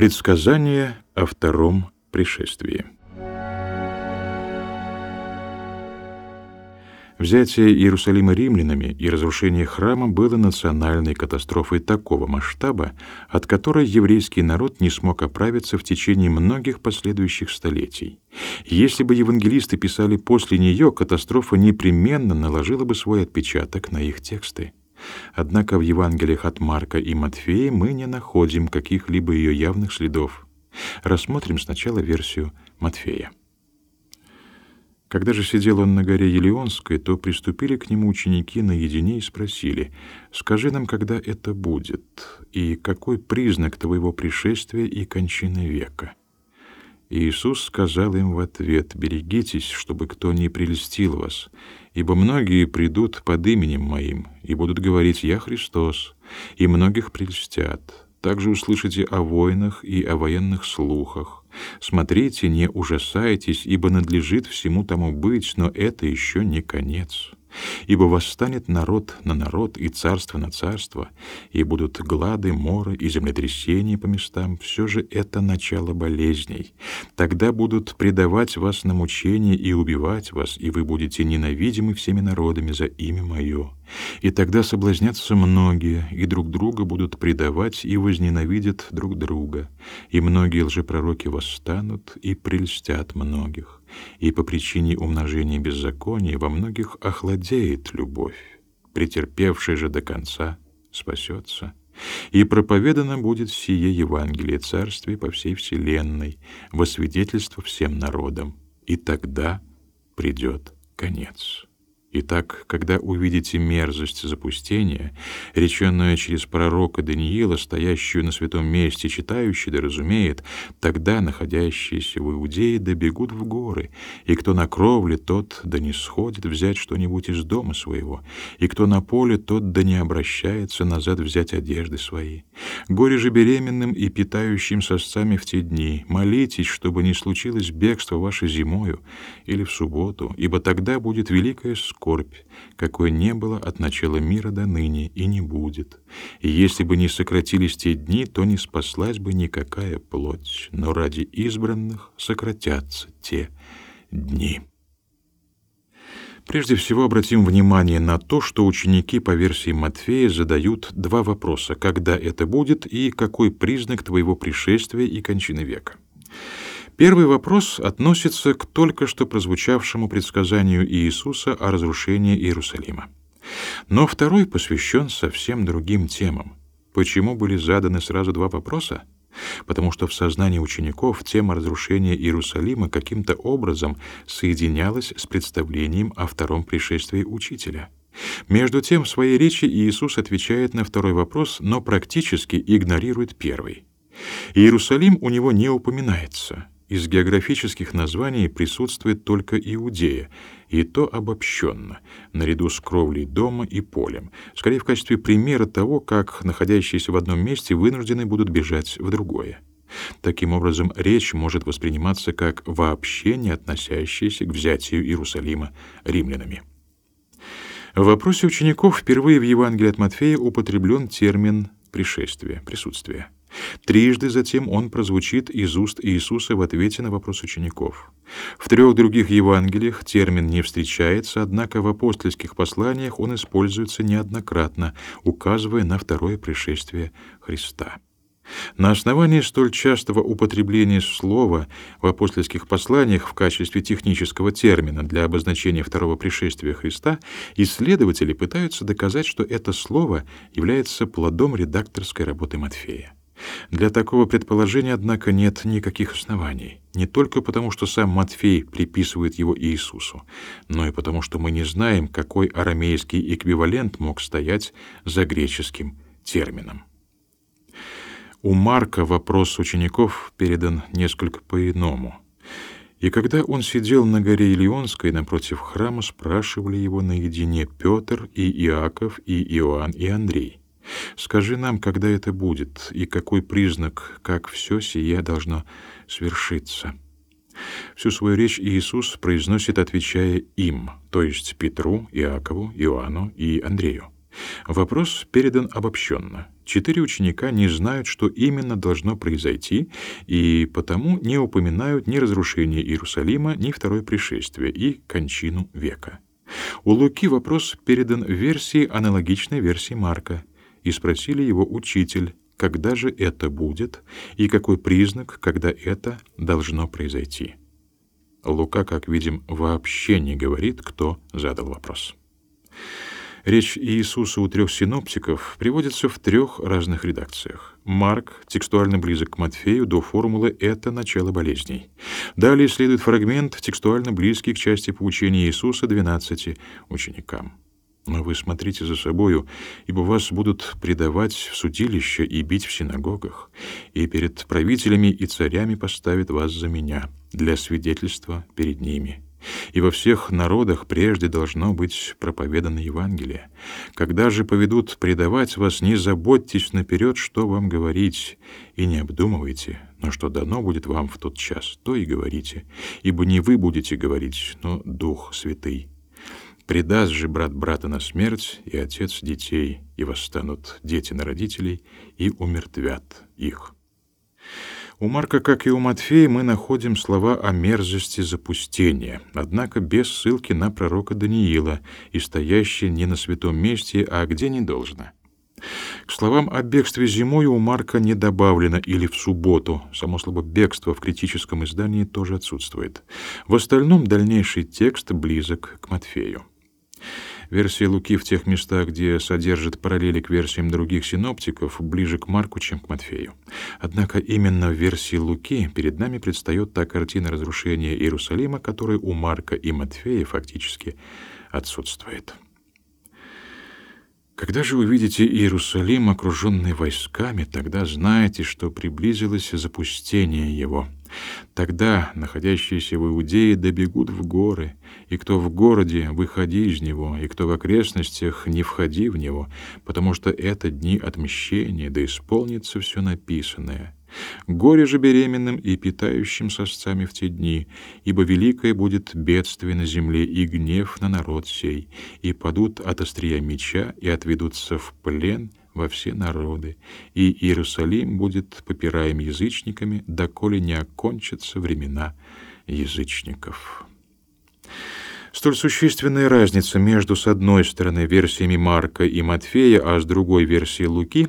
Предсказание о втором пришествии. Взятие Иерусалима римлянами и разрушение храма было национальной катастрофой такого масштаба, от которой еврейский народ не смог оправиться в течение многих последующих столетий. Если бы евангелисты писали после нее, катастрофа непременно наложила бы свой отпечаток на их тексты. Однако в Евангелиях от Марка и Матфея мы не находим каких-либо ее явных следов. Рассмотрим сначала версию Матфея. Когда же сидел он на горе Елеонской, то приступили к нему ученики наедине и спросили, «Скажи нам, когда это будет, и какой признак твоего пришествия и кончины века?» Иисус сказал им в ответ, «Берегитесь, чтобы кто не прельстил вас, ибо многие придут под именем Моим и будут говорить «Я Христос», и многих прельстят. Также услышите о войнах и о военных слухах. Смотрите, не ужасайтесь, ибо надлежит всему тому быть, но это еще не конец. Ибо восстанет народ на народ и царство на царство, и будут глады, моры и землетрясения по местам. Все же это начало болезней. Тогда будут предавать вас на мучение и убивать вас, и вы будете ненавидимы всеми народами за имя Мое. И тогда соблазнятся многие, и друг друга будут предавать, и возненавидят друг друга. И многие лжепророки восстанут и прельстят многих и по причине умножения беззакония во многих охладеет любовь. Претерпевший же до конца спасется. И проповедано будет сие Евангелие Царствия по всей вселенной, во свидетельство всем народам, и тогда придет конец. Итак, когда увидите мерзость запустения, реченную через пророка Даниила, стоящую на святом месте, читающий да разумеет, тогда находящиеся в Иудее добегут в горы, и кто на кровле, тот да не сходит взять что-нибудь из дома своего, и кто на поле, тот да не обращается назад взять одежды свои. Горе же беременным и питающим сосцами в те дни, молитесь, чтобы не случилось бегство ваше зимою или в субботу, ибо тогда будет великая скорбь, скорбь, какой не было от начала мира до ныне и не будет. И если бы не сократились те дни, то не спаслась бы никакая плоть, но ради избранных сократятся те дни. Прежде всего обратим внимание на то, что ученики по версии Матфея задают два вопроса: когда это будет и какой признак твоего пришествия и кончины века. Первый вопрос относится к только что прозвучавшему предсказанию Иисуса о разрушении Иерусалима. Но второй посвящен совсем другим темам. Почему были заданы сразу два вопроса? Потому что в сознании учеников тема разрушения Иерусалима каким-то образом соединялась с представлением о втором пришествии Учителя. Между тем, в своей речи Иисус отвечает на второй вопрос, но практически игнорирует первый. Иерусалим у него не упоминается — из географических названий присутствует только Иудея, и то обобщенно, наряду с кровлей дома и полем, скорее в качестве примера того, как находящиеся в одном месте вынуждены будут бежать в другое. Таким образом, речь может восприниматься как вообще не относящаяся к взятию Иерусалима римлянами. В вопросе учеников впервые в Евангелии от Матфея употреблен термин «пришествие», «присутствие». Трижды затем он прозвучит из уст Иисуса в ответе на вопрос учеников. В трех других Евангелиях термин не встречается, однако в апостольских посланиях он используется неоднократно, указывая на второе пришествие Христа. На основании столь частого употребления слова в апостольских посланиях в качестве технического термина для обозначения второго пришествия Христа исследователи пытаются доказать, что это слово является плодом редакторской работы Матфея. Для такого предположения, однако, нет никаких оснований. Не только потому, что сам Матфей приписывает его Иисусу, но и потому, что мы не знаем, какой арамейский эквивалент мог стоять за греческим термином. У Марка вопрос учеников передан несколько по-иному. И когда он сидел на горе Илионской напротив храма, спрашивали его наедине Петр и Иаков и Иоанн и Андрей. Скажи нам, когда это будет, и какой признак, как все сие должно свершиться. Всю свою речь Иисус произносит, отвечая им, то есть Петру, Иакову, Иоанну и Андрею. Вопрос передан обобщенно. Четыре ученика не знают, что именно должно произойти, и потому не упоминают ни разрушение Иерусалима, ни второе пришествие и кончину века. У Луки вопрос передан в версии аналогичной версии Марка, и спросили его учитель, когда же это будет и какой признак, когда это должно произойти. Лука, как видим, вообще не говорит, кто задал вопрос. Речь Иисуса у трех синоптиков приводится в трех разных редакциях. Марк текстуально близок к Матфею до формулы «это начало болезней». Далее следует фрагмент, текстуально близкий к части поучения Иисуса 12 ученикам. Но вы смотрите за собою, ибо вас будут предавать в судилище и бить в синагогах, и перед правителями и царями поставят вас за меня, для свидетельства перед ними. И во всех народах прежде должно быть проповедано Евангелие. Когда же поведут предавать вас, не заботьтесь наперед, что вам говорить, и не обдумывайте, но что дано будет вам в тот час, то и говорите, ибо не вы будете говорить, но Дух Святый. Предаст же брат брата на смерть, и отец детей, и восстанут дети на родителей, и умертвят их». У Марка, как и у Матфея, мы находим слова о мерзости запустения, однако без ссылки на пророка Даниила и стоящие не на святом месте, а где не должно. К словам о бегстве зимой у Марка не добавлено или в субботу. Само слово «бегство» в критическом издании тоже отсутствует. В остальном дальнейший текст близок к Матфею. Версия Луки в тех местах, где содержит параллели к версиям других синоптиков, ближе к Марку, чем к Матфею. Однако именно в версии Луки перед нами предстает та картина разрушения Иерусалима, которая у Марка и Матфея фактически отсутствует. Когда же увидите Иерусалим, окруженный войсками, тогда знаете, что приблизилось запустение его — Тогда находящиеся в Иудее добегут в горы, и кто в городе, выходи из него, и кто в окрестностях, не входи в него, потому что это дни отмщения, да исполнится все написанное. Горе же беременным и питающим сосцами в те дни, ибо великое будет бедствие на земле и гнев на народ сей, и падут от острия меча и отведутся в плен, во все народы, и Иерусалим будет попираем язычниками, доколе не окончатся времена язычников. Столь существенная разница между, с одной стороны, версиями Марка и Матфея, а с другой версией Луки,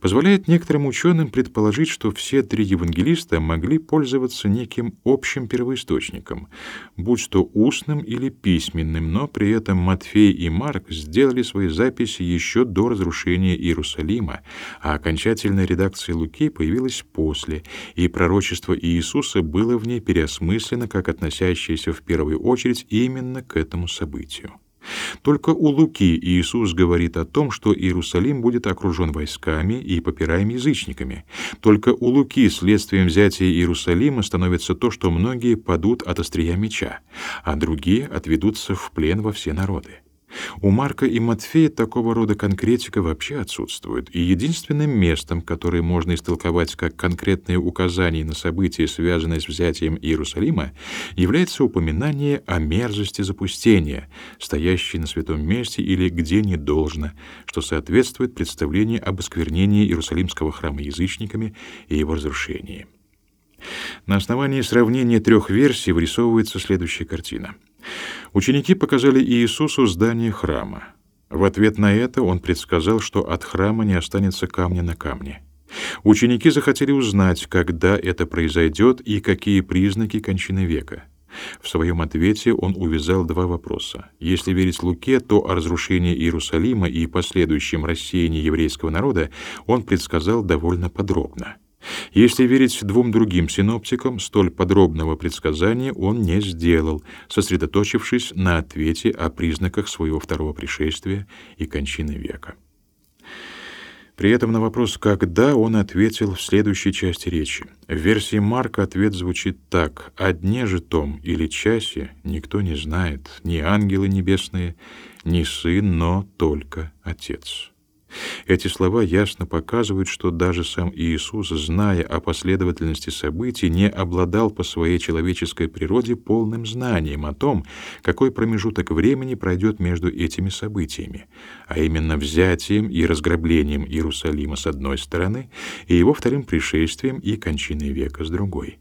позволяет некоторым ученым предположить, что все три евангелиста могли пользоваться неким общим первоисточником, будь то устным или письменным, но при этом Матфей и Марк сделали свои записи еще до разрушения Иерусалима, а окончательная редакция Луки появилась после, и пророчество Иисуса было в ней переосмыслено как относящееся в первую очередь именно к этому событию. Только у Луки Иисус говорит о том, что Иерусалим будет окружен войсками и попираем язычниками. Только у Луки следствием взятия Иерусалима становится то, что многие падут от острия меча, а другие отведутся в плен во все народы. У Марка и Матфея такого рода конкретика вообще отсутствует, и единственным местом, которое можно истолковать как конкретное указание на события, связанные с взятием Иерусалима, является упоминание о мерзости запустения, стоящей на святом месте или где не должно, что соответствует представлению об осквернении Иерусалимского храма язычниками и его разрушении. На основании сравнения трех версий вырисовывается следующая картина — Ученики показали Иисусу здание храма. В ответ на это он предсказал, что от храма не останется камня на камне. Ученики захотели узнать, когда это произойдет и какие признаки кончины века. В своем ответе он увязал два вопроса. Если верить Луке, то о разрушении Иерусалима и последующем рассеянии еврейского народа он предсказал довольно подробно. Если верить двум другим синоптикам, столь подробного предсказания он не сделал, сосредоточившись на ответе о признаках своего второго пришествия и кончины века. При этом на вопрос «когда» он ответил в следующей части речи. В версии Марка ответ звучит так «О дне же том или часе никто не знает, ни ангелы небесные, ни Сын, но только Отец». Эти слова ясно показывают, что даже сам Иисус, зная о последовательности событий, не обладал по своей человеческой природе полным знанием о том, какой промежуток времени пройдет между этими событиями, а именно взятием и разграблением Иерусалима с одной стороны и его вторым пришествием и кончиной века с другой.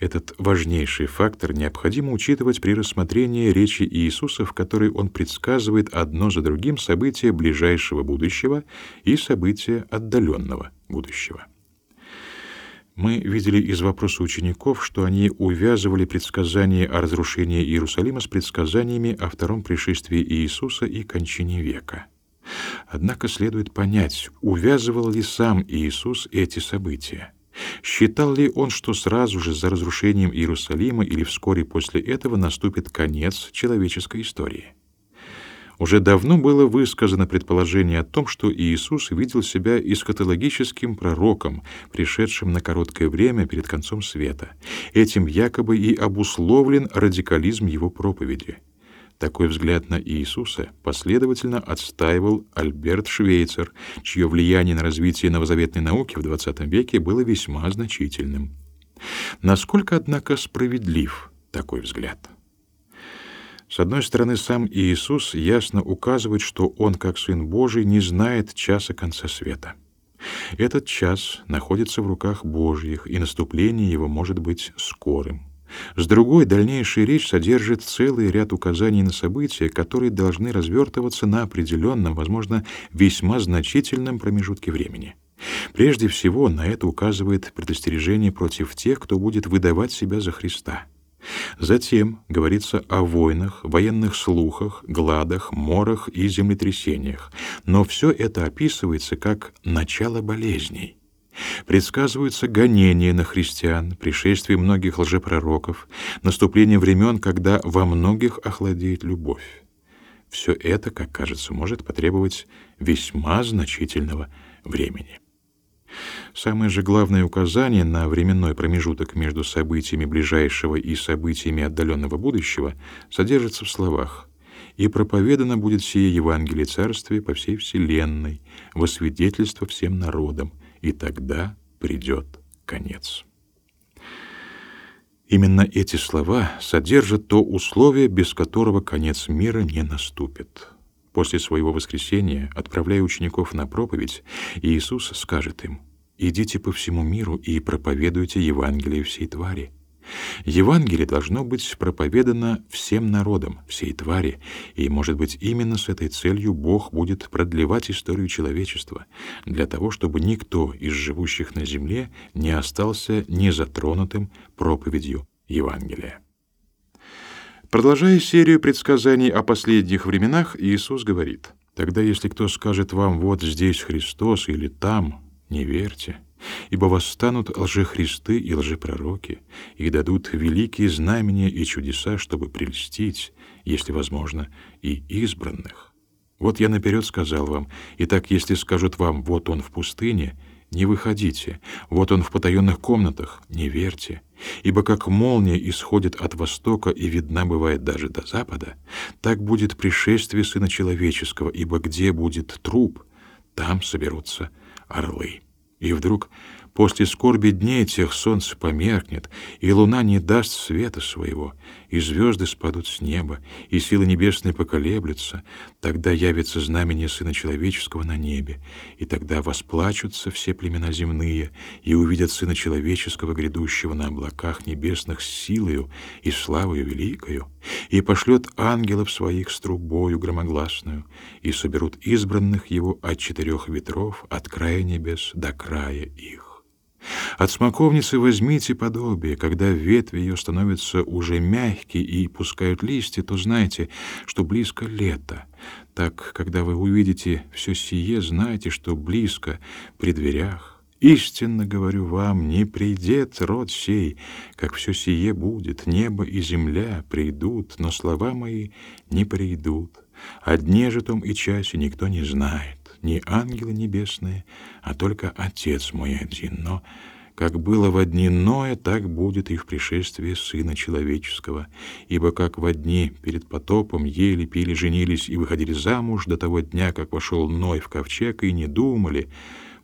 Этот важнейший фактор необходимо учитывать при рассмотрении речи Иисуса, в которой он предсказывает одно за другим события ближайшего будущего и события отдаленного будущего. Мы видели из вопроса учеников, что они увязывали предсказания о разрушении Иерусалима с предсказаниями о втором пришествии Иисуса и кончине века. Однако следует понять, увязывал ли сам Иисус эти события. Считал ли он, что сразу же за разрушением Иерусалима или вскоре после этого наступит конец человеческой истории? Уже давно было высказано предположение о том, что Иисус видел себя эскатологическим пророком, пришедшим на короткое время перед концом света. Этим якобы и обусловлен радикализм его проповеди. Такой взгляд на Иисуса последовательно отстаивал Альберт Швейцер, чье влияние на развитие новозаветной науки в XX веке было весьма значительным. Насколько, однако, справедлив такой взгляд? С одной стороны, сам Иисус ясно указывает, что Он, как Сын Божий, не знает часа конца света. Этот час находится в руках Божьих, и наступление его может быть скорым. С другой, дальнейшая речь содержит целый ряд указаний на события, которые должны развертываться на определенном, возможно, весьма значительном промежутке времени. Прежде всего, на это указывает предостережение против тех, кто будет выдавать себя за Христа. Затем говорится о войнах, военных слухах, гладах, морах и землетрясениях, но все это описывается как начало болезней. Предсказываются гонения на христиан, пришествие многих лжепророков, наступление времен, когда во многих охладеет любовь. Все это, как кажется, может потребовать весьма значительного времени. Самое же главное указание на временной промежуток между событиями ближайшего и событиями отдаленного будущего содержится в словах «И проповедано будет сие Евангелие Царствия по всей вселенной, во свидетельство всем народам, и тогда придет конец. Именно эти слова содержат то условие, без которого конец мира не наступит. После своего воскресения, отправляя учеников на проповедь, Иисус скажет им: "Идите по всему миру и проповедуйте Евангелие всей твари. Евангелие должно быть проповедано всем народам, всей твари, и, может быть, именно с этой целью Бог будет продлевать историю человечества, для того, чтобы никто из живущих на земле не остался незатронутым проповедью Евангелия. Продолжая серию предсказаний о последних временах, Иисус говорит: "Тогда если кто скажет вам: вот здесь Христос или там, не верьте, Ибо восстанут лжехристы и лжепророки, и дадут великие знамения и чудеса, чтобы прельстить, если возможно, и избранных. Вот я наперед сказал вам, и так если скажут вам, вот он в пустыне, не выходите, вот он в потаенных комнатах, не верьте, ибо как молния исходит от востока и видна бывает даже до запада, так будет пришествие Сына Человеческого, ибо где будет труп, там соберутся орлы. И вдруг после скорби дней тех солнце померкнет, и луна не даст света своего, и звезды спадут с неба, и силы небесные поколеблются, тогда явится знамение Сына Человеческого на небе, и тогда восплачутся все племена земные, и увидят Сына Человеческого, грядущего на облаках небесных с силою и славою великою, и пошлет ангелов своих с трубою громогласную, и соберут избранных его от четырех ветров, от края небес до края их. От смоковницы возьмите подобие, когда ветви ее становятся уже мягкие и пускают листья, то знайте, что близко лето. Так, когда вы увидите все сие, знайте, что близко при дверях. Истинно говорю вам, не придет род сей, как все сие будет, небо и земля придут, но слова мои не придут. О дне же том и часе никто не знает, ни ангелы небесные, а только Отец мой один. Но как было в дни Ноя, так будет и в пришествии Сына Человеческого. Ибо как в дни перед потопом ели, пили, женились и выходили замуж до того дня, как вошел Ной в ковчег, и не думали,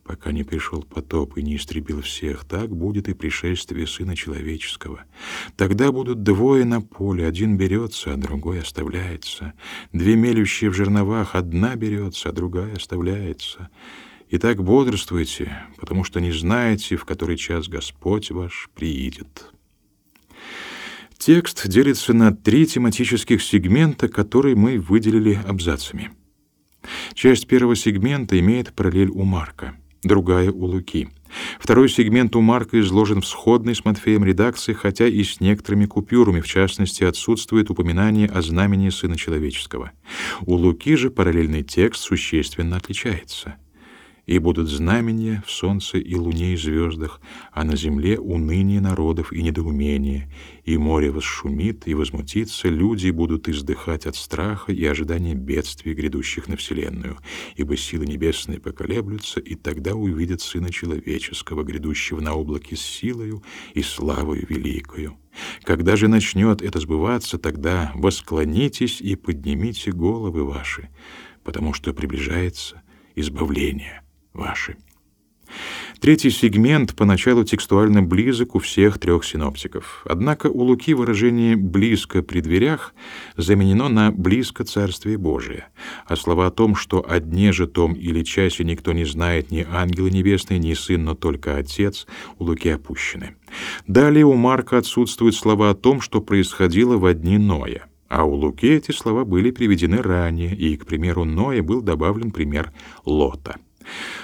пока не пришел потоп и не истребил всех, так будет и пришествие Сына Человеческого. Тогда будут двое на поле, один берется, а другой оставляется. Две мелющие в жерновах, одна берется, а другая оставляется. Итак, бодрствуйте, потому что не знаете, в который час Господь ваш приидет. Текст делится на три тематических сегмента, которые мы выделили абзацами. Часть первого сегмента имеет параллель у Марка, другая у Луки. Второй сегмент у Марка изложен в сходной с Матфеем редакции, хотя и с некоторыми купюрами, в частности, отсутствует упоминание о знамении Сына Человеческого. У Луки же параллельный текст существенно отличается и будут знамения в солнце и луне и звездах, а на земле уныние народов и недоумение, и море восшумит и возмутится, люди будут издыхать от страха и ожидания бедствий, грядущих на вселенную, ибо силы небесные поколеблются, и тогда увидят Сына Человеческого, грядущего на облаке с силою и славою великою. Когда же начнет это сбываться, тогда восклонитесь и поднимите головы ваши, потому что приближается избавление ваши. Третий сегмент поначалу текстуально близок у всех трех синоптиков. Однако у Луки выражение «близко при дверях» заменено на «близко Царствие Божие», а слова о том, что о дне же том или часе никто не знает ни ангелы небесные, ни сын, но только Отец, у Луки опущены. Далее у Марка отсутствуют слова о том, что происходило во дни Ноя. А у Луки эти слова были приведены ранее, и, к примеру, Ноя был добавлен пример Лота.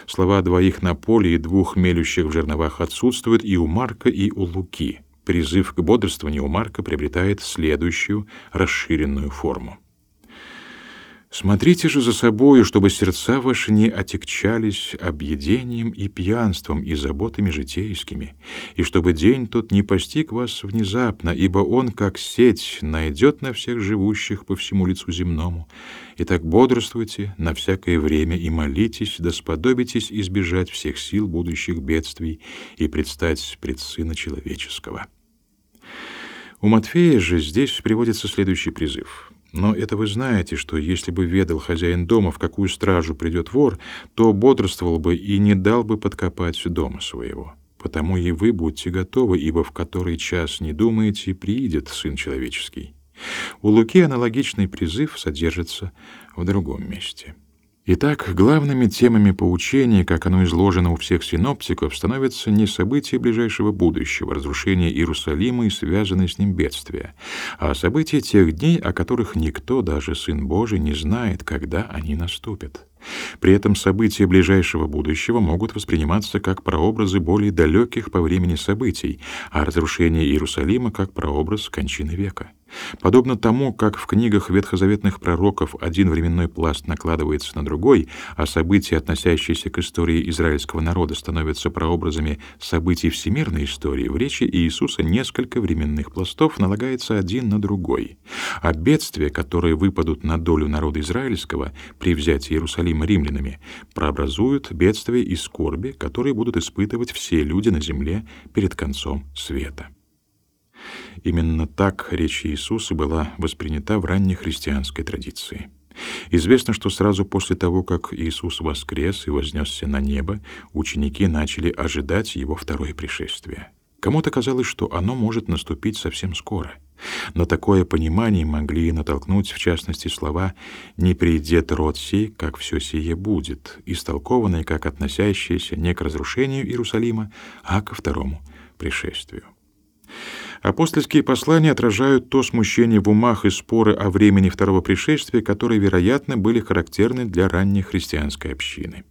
Слова двоих на поле и двух мелющих в жерновах отсутствуют и у Марка, и у Луки. Призыв к бодрствованию у Марка приобретает следующую расширенную форму. Смотрите же за собою, чтобы сердца ваши не отягчались объедением и пьянством и заботами житейскими, и чтобы день тот не постиг вас внезапно, ибо он, как сеть, найдет на всех живущих по всему лицу земному. Итак, бодрствуйте на всякое время и молитесь, да сподобитесь избежать всех сил будущих бедствий и предстать пред Сына Человеческого». У Матфея же здесь приводится следующий призыв — но это вы знаете, что если бы ведал хозяин дома, в какую стражу придет вор, то бодрствовал бы и не дал бы подкопать дома своего. Потому и вы будьте готовы, ибо в который час не думаете, приидет Сын Человеческий. У Луки аналогичный призыв содержится в другом месте. Итак, главными темами поучения, как оно изложено у всех синоптиков, становятся не события ближайшего будущего, разрушение Иерусалима и связанные с ним бедствия, а события тех дней, о которых никто, даже Сын Божий, не знает, когда они наступят. При этом события ближайшего будущего могут восприниматься как прообразы более далеких по времени событий, а разрушение Иерусалима как прообраз кончины века. Подобно тому, как в книгах ветхозаветных пророков один временной пласт накладывается на другой, а события, относящиеся к истории израильского народа, становятся прообразами событий всемирной истории, в речи Иисуса несколько временных пластов налагается один на другой. А бедствия, которые выпадут на долю народа израильского при взятии Иерусалима римлянами, прообразуют бедствия и скорби, которые будут испытывать все люди на земле перед концом света. Именно так речь Иисуса была воспринята в ранней христианской традиции. Известно, что сразу после того, как Иисус воскрес и вознесся на небо, ученики начали ожидать его второе пришествие. Кому-то казалось, что оно может наступить совсем скоро. Но такое понимание могли натолкнуть, в частности, слова «не придет род сей, как все сие будет», истолкованные как относящиеся не к разрушению Иерусалима, а ко второму пришествию. Апостольские послания отражают то смущение в умах и споры о времени второго пришествия, которые, вероятно, были характерны для ранней христианской общины.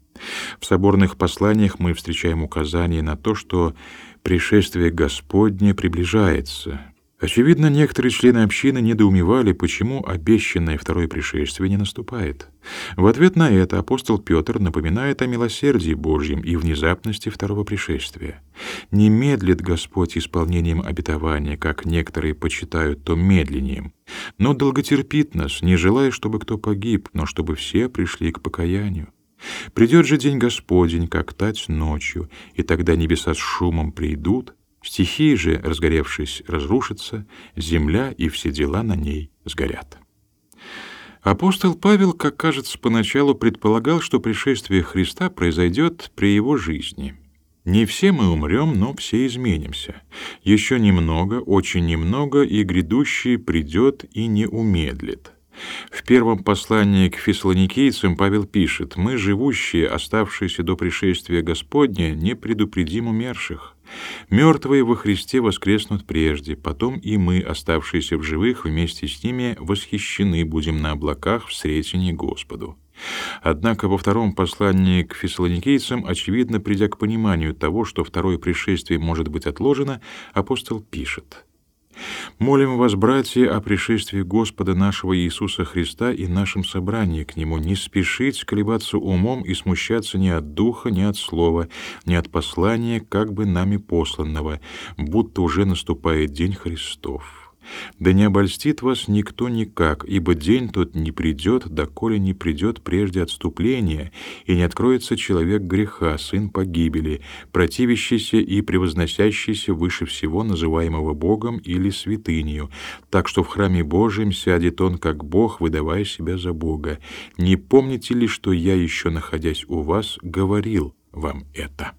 В соборных посланиях мы встречаем указание на то, что пришествие Господне приближается, Очевидно, некоторые члены общины недоумевали, почему обещанное второе пришествие не наступает. В ответ на это апостол Петр напоминает о милосердии Божьем и внезапности второго пришествия. Не медлит Господь исполнением обетования, как некоторые почитают то медлением, но долготерпит нас, не желая, чтобы кто погиб, но чтобы все пришли к покаянию. Придет же день Господень, как тать ночью, и тогда небеса с шумом придут, стихии же, разгоревшись, разрушатся, земля и все дела на ней сгорят. Апостол Павел, как кажется, поначалу предполагал, что пришествие Христа произойдет при его жизни. Не все мы умрем, но все изменимся. Еще немного, очень немного, и грядущий придет и не умедлит. В первом послании к фессалоникийцам Павел пишет: "Мы живущие, оставшиеся до пришествия Господня, не предупредим умерших. Мертвые во Христе воскреснут прежде, потом и мы, оставшиеся в живых, вместе с ними восхищены будем на облаках в сретении Господу". Однако во втором послании к фессалоникийцам, очевидно, придя к пониманию того, что второе пришествие может быть отложено, апостол пишет: Молим вас, братья, о пришествии Господа нашего Иисуса Христа и нашем собрании к Нему. Не спешить колебаться умом и смущаться ни от духа, ни от слова, ни от послания, как бы нами посланного, будто уже наступает день Христов. Да не обольстит вас никто никак, ибо день тот не придет, доколе не придет прежде отступления, и не откроется человек греха, сын погибели, противящийся и превозносящийся выше всего называемого Богом или святынью, так что в храме Божьем сядет он как Бог, выдавая себя за Бога. Не помните ли, что я еще находясь у вас говорил вам это?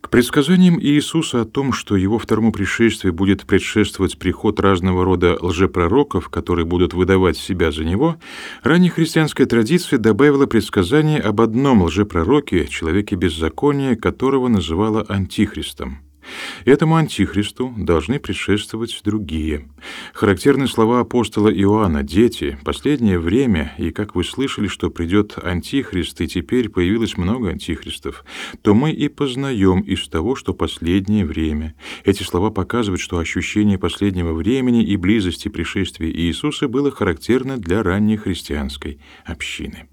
К предсказаниям Иисуса о том, что его второму пришествию будет предшествовать приход разного рода лжепророков, которые будут выдавать себя за него, ранняя христианская традиция добавила предсказание об одном лжепророке, человеке беззакония, которого называла антихристом. Этому антихристу должны предшествовать другие. Характерны слова апостола Иоанна: "Дети, последнее время, и как вы слышали, что придет антихрист, и теперь появилось много антихристов, то мы и познаем из того, что последнее время". Эти слова показывают, что ощущение последнего времени и близости пришествия Иисуса было характерно для ранней христианской общины.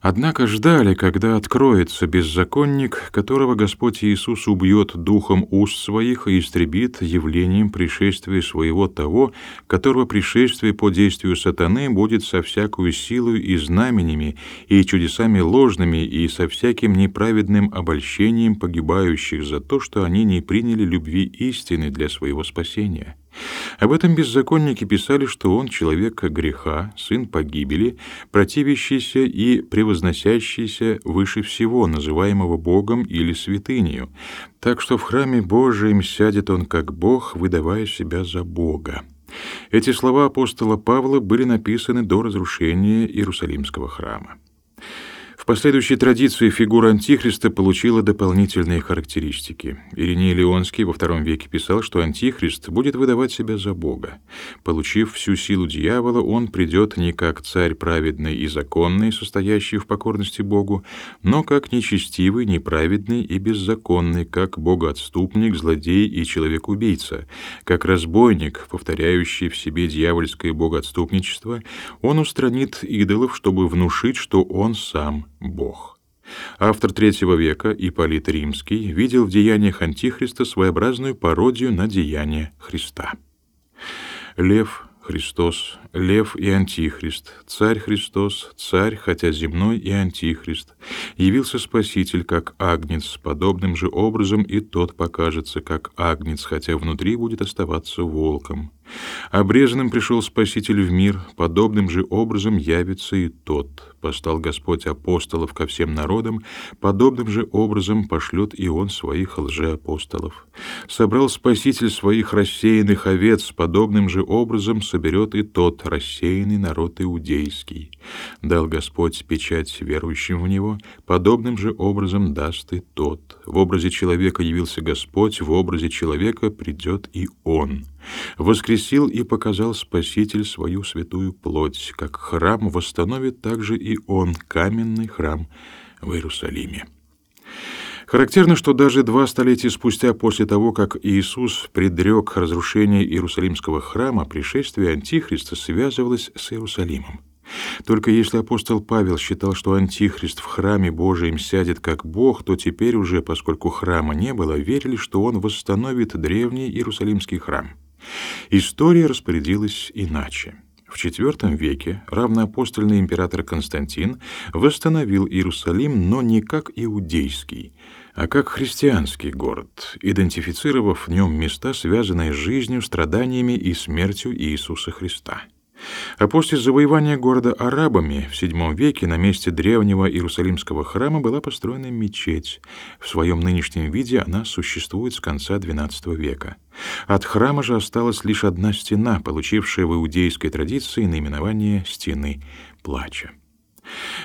Однако ждали, когда откроется беззаконник, которого Господь Иисус убьет духом уст своих и истребит явлением пришествия своего того, которого пришествие по действию сатаны будет со всякую силой и знаменями, и чудесами ложными, и со всяким неправедным обольщением погибающих за то, что они не приняли любви истины для своего спасения. Об этом беззаконники писали, что он человек греха, сын погибели, противящийся и превозносящийся выше всего, называемого Богом или святынею, так что в храме Божием сядет он как Бог, выдавая себя за Бога. Эти слова апостола Павла были написаны до разрушения Иерусалимского храма последующей традиции фигура Антихриста получила дополнительные характеристики. Ириней Леонский во II веке писал, что Антихрист будет выдавать себя за Бога. Получив всю силу дьявола, он придет не как царь праведный и законный, состоящий в покорности Богу, но как нечестивый, неправедный и беззаконный, как богоотступник, злодей и человек-убийца, как разбойник, повторяющий в себе дьявольское богоотступничество, он устранит идолов, чтобы внушить, что он сам Бог. Автор третьего века Ипполит Римский видел в деяниях Антихриста своеобразную пародию на деяния Христа. Лев Христос, Лев и Антихрист, Царь Христос, Царь, хотя земной и Антихрист. Явился Спаситель как Агнец, подобным же образом и тот покажется как Агнец, хотя внутри будет оставаться волком. Обрезанным пришел Спаситель в мир, подобным же образом явится и тот. Постал Господь апостолов ко всем народам, подобным же образом пошлет и он своих лжеапостолов. Собрал Спаситель своих рассеянных овец, подобным же образом соберет и тот рассеянный народ иудейский. Дал Господь печать верующим в него, подобным же образом даст и тот. В образе человека явился Господь, в образе человека придет и он воскресил и показал Спаситель свою святую плоть, как храм восстановит также и он каменный храм в Иерусалиме. Характерно, что даже два столетия спустя после того, как Иисус предрек разрушение Иерусалимского храма, пришествие Антихриста связывалось с Иерусалимом. Только если апостол Павел считал, что Антихрист в храме Божием сядет как Бог, то теперь уже, поскольку храма не было, верили, что он восстановит древний Иерусалимский храм. История распорядилась иначе. В IV веке равноапостольный император Константин восстановил Иерусалим, но не как иудейский, а как христианский город, идентифицировав в нем места, связанные с жизнью, страданиями и смертью Иисуса Христа. А после завоевания города арабами в VII веке на месте древнего Иерусалимского храма была построена мечеть. В своем нынешнем виде она существует с конца XII века. От храма же осталась лишь одна стена, получившая в иудейской традиции наименование «стены плача».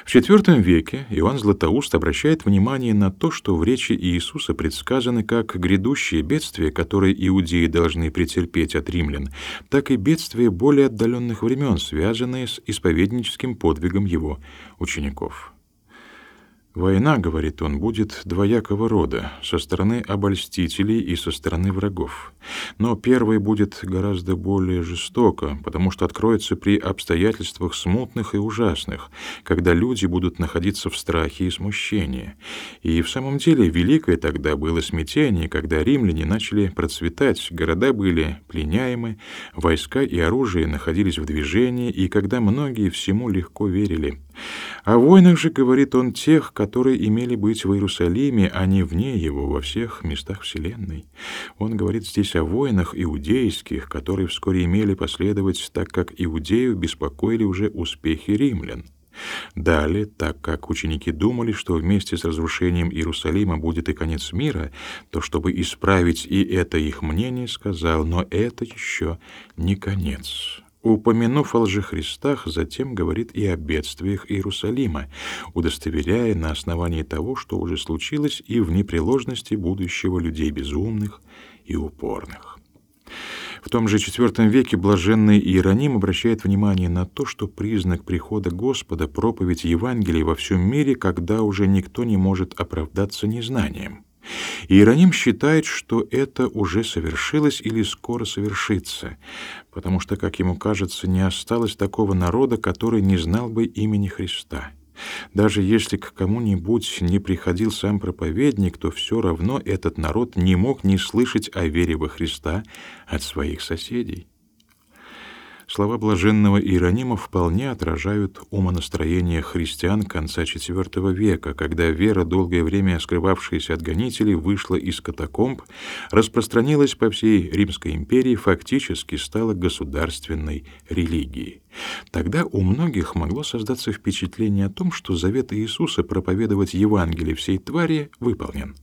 В IV веке Иоанн Златоуст обращает внимание на то, что в речи Иисуса предсказаны как грядущие бедствия, которые иудеи должны претерпеть от римлян, так и бедствия более отдаленных времен, связанные с исповедническим подвигом его учеников. Война, говорит он, будет двоякого рода, со стороны обольстителей и со стороны врагов. Но первая будет гораздо более жестоко, потому что откроется при обстоятельствах смутных и ужасных, когда люди будут находиться в страхе и смущении. И в самом деле великое тогда было смятение, когда римляне начали процветать, города были пленяемы, войска и оружие находились в движении, и когда многие всему легко верили. О войнах же говорит он тех, которые имели быть в Иерусалиме, а не вне его, во всех местах Вселенной. Он говорит здесь о войнах иудейских, которые вскоре имели последовать, так как Иудею беспокоили уже успехи римлян. Далее, так как ученики думали, что вместе с разрушением Иерусалима будет и конец мира, то чтобы исправить и это их мнение, сказал, но это еще не конец. Упомянув о лжехристах, затем говорит и о бедствиях Иерусалима, удостоверяя на основании того, что уже случилось, и в непреложности будущего людей безумных и упорных. В том же IV веке блаженный Иероним обращает внимание на то, что признак прихода Господа — проповедь Евангелия во всем мире, когда уже никто не может оправдаться незнанием. Иероним считает, что это уже совершилось или скоро совершится, потому что, как ему кажется, не осталось такого народа, который не знал бы имени Христа. Даже если к кому-нибудь не приходил сам проповедник, то все равно этот народ не мог не слышать о вере во Христа от своих соседей. Слова блаженного Иеронима вполне отражают умонастроение христиан конца IV века, когда вера, долгое время скрывавшаяся от гонителей, вышла из катакомб, распространилась по всей Римской империи, фактически стала государственной религией. Тогда у многих могло создаться впечатление о том, что завет Иисуса проповедовать Евангелие всей твари выполнен.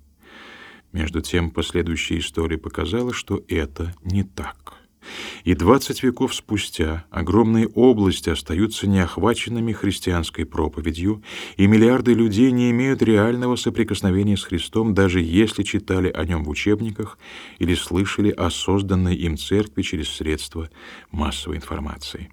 Между тем, последующая история показала, что это не так. И двадцать веков спустя огромные области остаются неохваченными христианской проповедью, и миллиарды людей не имеют реального соприкосновения с Христом, даже если читали о нем в учебниках или слышали о созданной им церкви через средства массовой информации.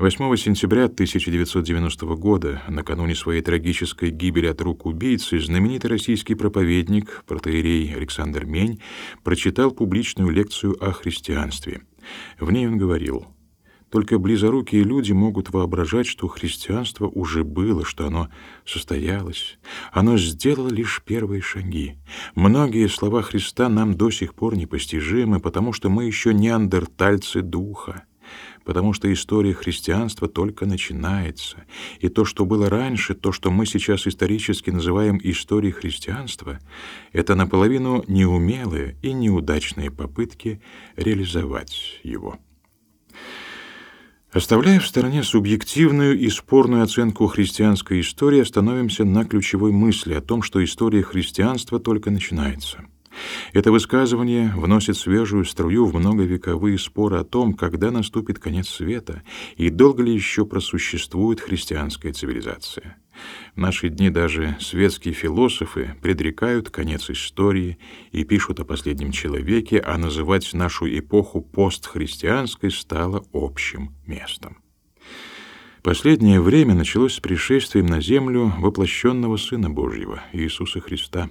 8 сентября 1990 года, накануне своей трагической гибели от рук убийцы, знаменитый российский проповедник, протоиерей Александр Мень, прочитал публичную лекцию о христианстве. В ней он говорил: только близорукие люди могут воображать, что христианство уже было, что оно состоялось. Оно сделало лишь первые шаги. Многие слова Христа нам до сих пор непостижимы, потому что мы еще неандертальцы духа потому что история христианства только начинается, и то, что было раньше, то, что мы сейчас исторически называем историей христианства, это наполовину неумелые и неудачные попытки реализовать его. Оставляя в стороне субъективную и спорную оценку христианской истории, остановимся на ключевой мысли о том, что история христианства только начинается — это высказывание вносит свежую струю в многовековые споры о том, когда наступит конец света и долго ли еще просуществует христианская цивилизация. В наши дни даже светские философы предрекают конец истории и пишут о последнем человеке, а называть нашу эпоху постхристианской стало общим местом. Последнее время началось с пришествием на землю воплощенного Сына Божьего, Иисуса Христа.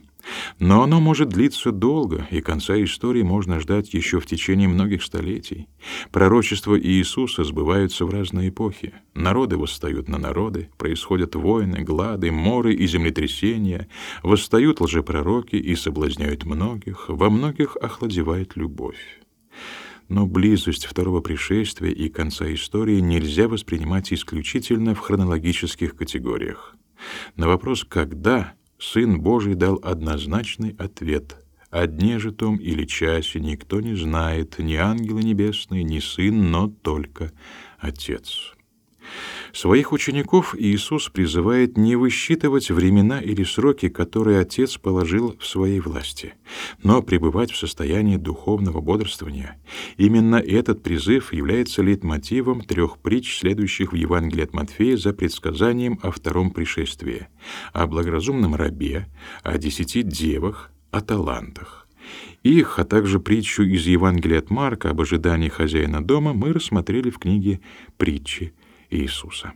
Но оно может длиться долго, и конца истории можно ждать еще в течение многих столетий. Пророчества Иисуса сбываются в разные эпохи. Народы восстают на народы, происходят войны, глады, моры и землетрясения, восстают лжепророки и соблазняют многих, во многих охладевает любовь. Но близость второго пришествия и конца истории нельзя воспринимать исключительно в хронологических категориях. На вопрос «когда» Сын Божий дал однозначный ответ. О дне же том или часе никто не знает, ни ангелы небесные, ни Сын, но только Отец. Своих учеников Иисус призывает не высчитывать времена или сроки, которые Отец положил в своей власти, но пребывать в состоянии духовного бодрствования. Именно этот призыв является лейтмотивом трех притч, следующих в Евангелии от Матфея за предсказанием о втором пришествии, о благоразумном рабе, о десяти девах, о талантах. Их, а также притчу из Евангелия от Марка об ожидании хозяина дома мы рассмотрели в книге «Притчи Иисуса.